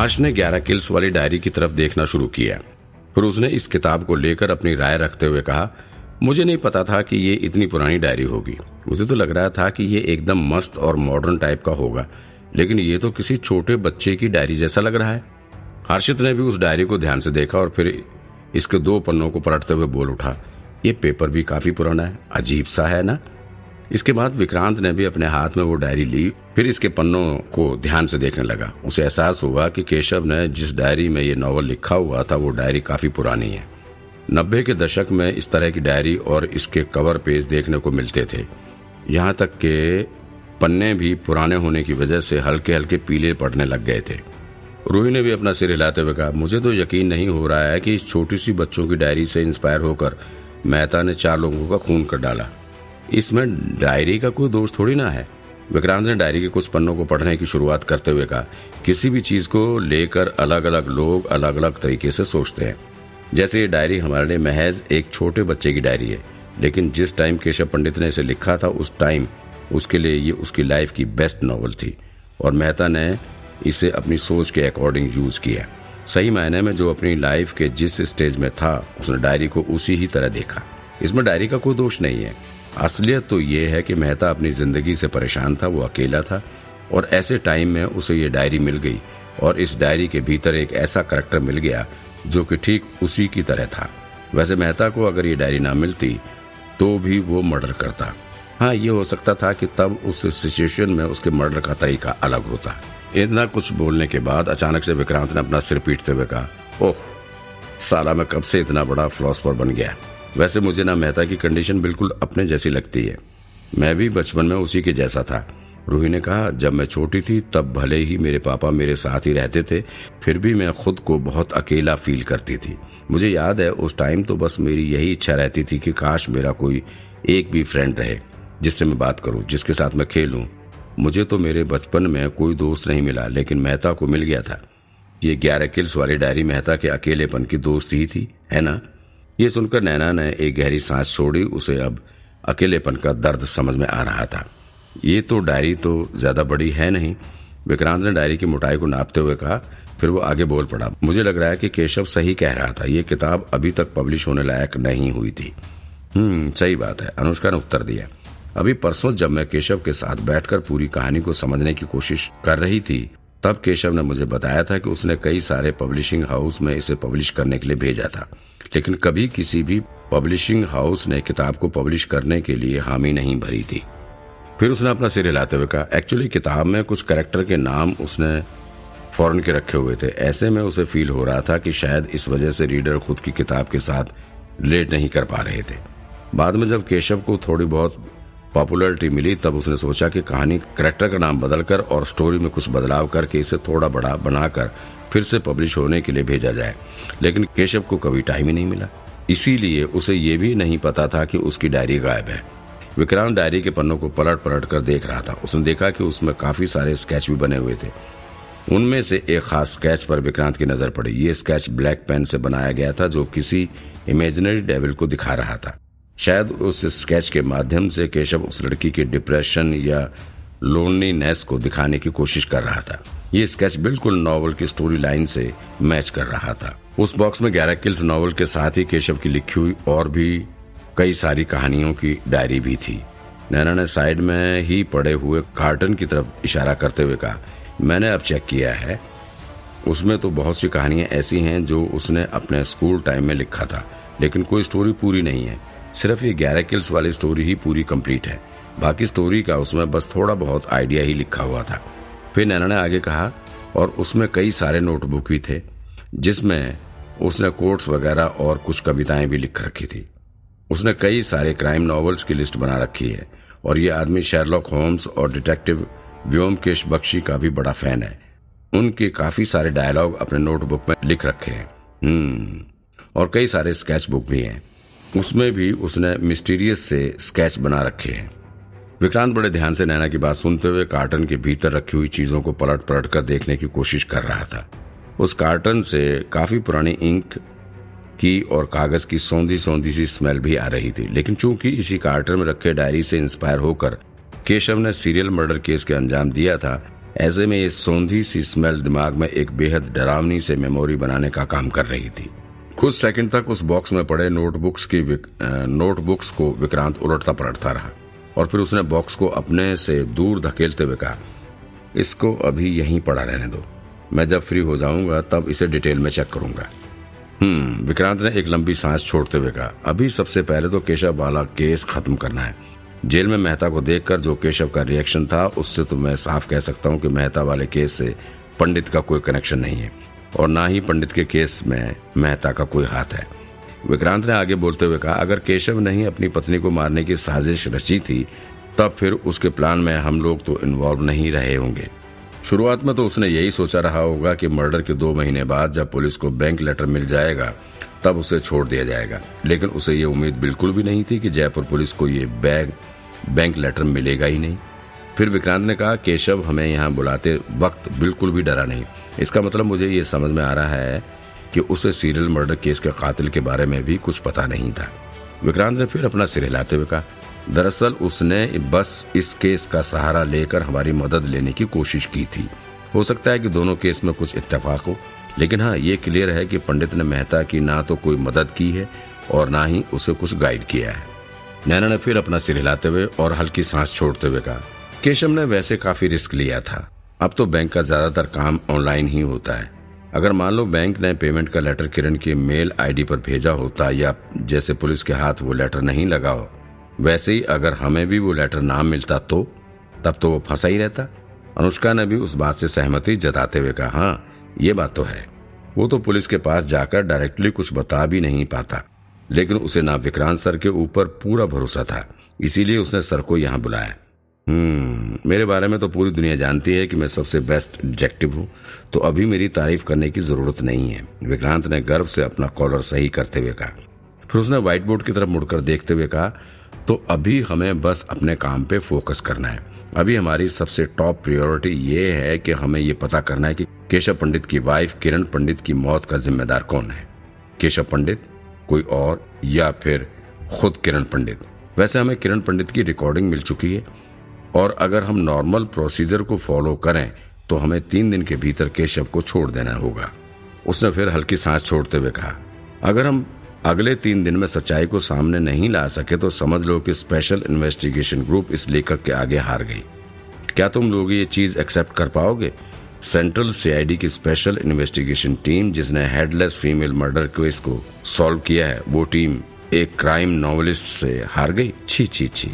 हर्ष ने ग्यारह किल्स वाली डायरी की तरफ़ देखना शुरू किया। फिर उसने इस किताब को लेकर अपनी राय रखते हुए कहा, मुझे नहीं पता था कि ये इतनी पुरानी डायरी होगी। मुझे तो लग रहा था कि ये एकदम मस्त और मॉडर्न टाइप का होगा, लेकिन ये तो किसी छोटे बच्चे की डायरी जैसा लग रहा है। हर्षित ने भी उस डायरी को ध्यान से देखा और फिर इसके दो पन्नों को पलटते हुए बोल उठा, ये पेपर भी काफ़ी पुराना है, अजीब सा है ना? इसके बाद विक्रांत ने भी अपने हाथ में वो डायरी ली, फिर इसके पन्नों को ध्यान से देखने लगा। उसे एहसास हुआ कि केशव ने जिस डायरी में ये नॉवल लिखा हुआ था, वो डायरी काफ़ी पुरानी है। नब्बे के दशक में इस तरह की डायरी और इसके कवर पेज देखने को मिलते थे। यहाँ तक के पन्ने भी पुराने होने की वजह से हल्के हल्के पीले पड़ने लग गए थे। रूही ने भी अपना सिर हिलाते हुए कहा, मुझे तो यकीन नहीं हो रहा है कि इस छोटी सी बच्चों की डायरी से इंस्पायर होकर मेहता ने चार लोगों का खून कर डाला। इसमें डायरी का कोई दोष थोड़ी ना है। विक्रांत ने डायरी के कुछ पन्नों को पढ़ने की शुरुआत करते हुए कहा, किसी भी चीज़ को लेकर अलग अलग लोग अलग अलग तरीके से सोचते हैं। जैसे ये डायरी हमारे लिए महज एक छोटे बच्चे की डायरी है, लेकिन जिस टाइम केशव पंडित ने इसे लिखा था, उस टाइम उसके लिए ये उसकी लाइफ की बेस्ट नॉवल थी, और मेहता ने इसे अपनी सोच के अकॉर्डिंग यूज़ किया। सही मायने में जो अपनी लाइफ के जिस स्टेज में था, उसने डायरी को उसी ही तरह देखा। इसमें डायरी का कोई दोष नहीं है। असलियत तो ये है कि मेहता अपनी ज़िंदगी से परेशान था, वो अकेला था, और ऐसे टाइम में उसे ये डायरी मिल गई, और इस डायरी के भीतर एक ऐसा करेक्टर मिल गया, जो कि ठीक उसी की तरह था। वैसे मेहता को अगर ये डायरी ना मिलती तो भी वो मर्डर करता। हाँ ये हो सकता था कि तब उस सिचुएशन में उसके मर्डर का तरीका अलग होता। इतना कुछ बोलने के बाद अचानक से विक्रांत ने अपना सिर पीटते हुए कहा, ओह, साला मैं कब से इतना बड़ा फिलोसफर बन गया? वैसे मुझे ना मेहता की कंडीशन बिल्कुल अपने जैसी लगती है। मैं भी बचपन में उसी के जैसा था। रूही ने कहा, जब मैं छोटी थी, तब भले ही मेरे पापा मेरे साथ ही रहते थे, फिर भी मैं खुद को बहुत अकेला फील करती थी। मुझे याद है, उस टाइम तो बस मेरी यही इच्छा रहती थी कि काश मेरा कोई एक भी फ्रेंड रहे, जिससे मैं बात करूँ, जिसके साथ मैं खेलूं। मुझे तो मेरे बचपन में कोई दोस्त नहीं मिला, लेकिन मेहता को मिल गया था। ये ग्यारह किल्स वाली डायरी मेहता के अकेलेपन की दोस्त ही थी, है ना? ये सुनकर नैना ने एक गहरी सांस छोड़ी, उसे अब अकेलेपन का दर्द समझ में आ रहा था। ये तो डायरी तो ज़्यादा बड़ी है नहीं। विक्रांत ने डायरी की मोटाई को नापते हुए कहा, फिर वो आगे बोल पड़ा, मुझे लग रहा है कि केशव सही कह रहा था। ये किताब अभी तक पब्लिश होने लायक नहीं हुई थी। हम्म सही बात है। अनुष्का ने उत्तर दिया, अभी परसों जब मैं केशव के साथ बैठकर पूरी कहानी को समझने की कोशिश कर रही थी, तब केशव ने मुझे बताया था कि उसने कई सारे पब्लिशिंग हाउस में इसे पब्लिश करने के लिए भेजा था। लेकिन कभी किसी भी पब्लिशिंग हाउस ने किताब को पब्लिश करने के लिए हामी नहीं भरी थी। फिर उसने अपना सिर हिलाते हुए कहा एक्चुअली किताब में कुछ करेक्टर के नाम उसने फॉरन के रखे हुए थे। ऐसे में उसे फील हो रहा था कि शायद इस वजह से रीडर खुद की किताब के साथ रिलेट नहीं कर पा रहे थे। बाद में जब केशव को थोड़ी बहुत पॉपुलरिटी मिली, तब उसने सोचा कि कहानी करेक्टर का नाम बदलकर और स्टोरी में कुछ बदलाव करके इसे थोड़ा बड़ा बनाकर फिर से पब्लिश होने के लिए भेजा जाए। लेकिन केशव को कभी टाइम ही नहीं मिला। इसीलिए उसे ये भी नहीं पता था कि उसकी डायरी गायब है। विक्रांत डायरी के पन्नों को पलट पलट कर देख रहा था। उसने देखा कि उसमें काफ़ी सारे स्केच भी बने हुए थे। उनमें से एक खास स्केच पर विक्रांत की नज़र पड़ी। ये स्केच ब्लैक पेन से बनाया गया था, जो किसी इमेजिनरी डेविल को दिखा रहा था। शायद उस स्केच के माध्यम से केशव उस लड़की के डिप्रेशन या लोनलीनेस को दिखाने की कोशिश कर रहा था। ये स्केच बिल्कुल नॉवल की स्टोरी लाइन से मैच कर रहा था। उस बॉक्स में ग्यारह किल्स नॉवल के साथ ही केशव की लिखी हुई और भी कई सारी कहानियों की डायरी भी थी। नैना ने साइड में ही पड़े हुए कार्टन की तरफ़ इशारा करते हुए कहा, मैंने अब चेक किया है। उसमें तो बहुत सी कहानियाँ ऐसी हैं जो उसने अपने स्कूल टाइम में लिखा था, लेकिन कोई स्टोरी पूरी नहीं है। सिर्फ़ ये ग्यारह किल्स वाली स्टोरी ही पूरी कंप्लीट है। बाकी स्टोरी का उसमें बस थोड़ा बहुत आइडिया ही लिखा हुआ था। फिर नैना ने आगे कहा, और उसमें कई सारे नोटबुक भी थे, जिसमें उसने कोट्स वगैरह और कुछ कविताएँ भी लिख रखी थी। उसने कई सारे क्राइम नॉवेल्स की लिस्ट बना रखी है, और ये आदमी शेरलॉक होम्स और डिटेक्टिव व्योमकेश बख्शी का भी बड़ा फ़ैन है। उनके काफ़ी सारे डायलॉग अपने नोटबुक में लिख रखे हैं। हम्म और कई सारे स्केच बुक भी हैं। उसमें भी उसने मिस्टीरियस से स्केच बना रखे हैं। विक्रांत बड़े ध्यान से नैना की बात सुनते हुए कार्टन के भीतर रखी हुई चीज़ों को पलट पलट कर देखने की कोशिश कर रहा था। उस कार्टन से काफ़ी पुरानी इंक की और कागज़ की सौंधी सौंधी सी स्मेल भी आ रही थी। लेकिन चूँकि इसी कार्टन में रखे डायरी से इंस्पायर होकर केशव ने सीरियल मर्डर केस के अंजाम दिया था, ऐसे में ये सौंधी सी स्मेल दिमाग में एक बेहद डरावनी से मेमोरी बनाने का काम कर रही थी। कुछ सेकंड तक उस बॉक्स में पड़े नोटबुक्स की नोटबुक्स को विक्रांत उलटता पलटता रहा और फिर उसने बॉक्स को अपने से दूर धकेलते हुए कहा, इसको अभी यहीं पड़ा रहने दो। मैं जब फ्री हो जाऊँगा, तब इसे डिटेल में चेक करूँगा। हम्म विक्रांत ने एक लंबी सांस छोड़ते हुए कहा, अभी सबसे पहले तो केशव वाला केस खत्म करना है। जेल में मेहता को देखकर जो केशव का रिएक्शन था, उससे तो मैं साफ़ कह सकता हूँ कि मेहता वाले केस से पंडित का कोई कनेक्शन नहीं है। और ना ही पंडित के केस में मेहता का कोई हाथ है। विक्रांत ने आगे बोलते हुए कहा, अगर केशव ने ही अपनी पत्नी को मारने की साजिश रची थी, तब फिर उसके प्लान में हम लोग तो इन्वॉल्व नहीं रहे होंगे। शुरुआत में तो उसने यही सोचा रहा होगा कि मर्डर के दो महीने बाद जब पुलिस को बैंक लेटर मिल जाएगा, तब उसे छोड़ दिया जाएगा। लेकिन उसे ये उम्मीद बिल्कुल भी नहीं थी कि जयपुर पुलिस को ये बैग बैंक लेटर मिलेगा ही नहीं। फिर विक्रांत ने कहा, केशव, हमें यहाँ बुलाते वक्त बिल्कुल भी डरा नहीं। इसका मतलब मुझे ये समझ में आ रहा है कि उसे सीरियल मर्डर केस के कातिल के बारे में भी कुछ पता नहीं था। विक्रांत ने फिर अपना सिर हिलाते हुए कहा, दरअसल उसने बस इस केस का सहारा लेकर हमारी मदद लेने की कोशिश की थी। हो सकता है कि दोनों केस में कुछ इत्तेफाक हो, लेकिन हाँ ये क्लियर है कि पंडित ने मेहता की ना तो कोई मदद की है और ना ही उसे कुछ गाइड किया है। नैना ने फिर अपना सिर हिलाते हुए और हल्की सांस छोड़ते हुए कहा, केशव ने वैसे काफ़ी रिस्क लिया था। अब तो बैंक का ज़्यादातर काम ऑनलाइन ही होता है। अगर मान लो बैंक ने पेमेंट का लेटर किरण की मेल आईडी पर भेजा होता या जैसे पुलिस के हाथ वो लेटर नहीं लगा हो, वैसे ही अगर हमें भी वो लेटर ना मिलता तो तब तो वो फंसा ही रहता। अनुष्का ने भी उस बात से सहमति जताते हुए कहा हाँ ये बात तो है। वो तो पुलिस के पास जाकर डायरेक्टली कुछ बता भी नहीं पाता, लेकिन उसे ना विक्रांत सर के ऊपर पूरा भरोसा था, इसीलिए उसने सर को यहाँ बुलाया। मेरे बारे में तो पूरी दुनिया जानती है कि मैं सबसे बेस्ट डिटेक्टिव हूँ। तो अभी मेरी तारीफ़ करने की ज़रूरत नहीं है। विक्रांत ने गर्व से अपना कॉलर सही करते हुए कहा। फिर उसने व्हाइट बोर्ड की तरफ़ मुड़कर देखते हुए कहा तो अभी हमें बस अपने काम पे फोकस करना है। अभी हमारी सबसे टॉप प्रायोरिटी ये है कि हमें ये पता करना है कि केशव पंडित की वाइफ किरण पंडित की मौत का जिम्मेदार कौन है। केशव पंडित, कोई और या फिर खुद किरण पंडित? वैसे हमें किरण पंडित की रिकॉर्डिंग मिल चुकी है। और अगर हम नॉर्मल प्रोसीजर को फॉलो करें तो हमें तीन दिन के भीतर केशव को छोड़ देना होगा। उसने फिर हल्की सांस छोड़ते हुए कहा, अगर हम अगले तीन दिन में सच्चाई को सामने नहीं ला सके तो समझ लो कि स्पेशल इन्वेस्टिगेशन ग्रुप इस लेखक के आगे हार गई। क्या तुम लोग ये चीज़ एक्सेप्ट कर पाओगे? सेंट्रल सीआईडी की स्पेशल इन्वेस्टिगेशन टीम जिसने हेडलेस फीमेल मर्डर केस को सॉल्व किया है, वो टीम एक क्राइम नॉवलिस्ट से हार गई। छी छी छी।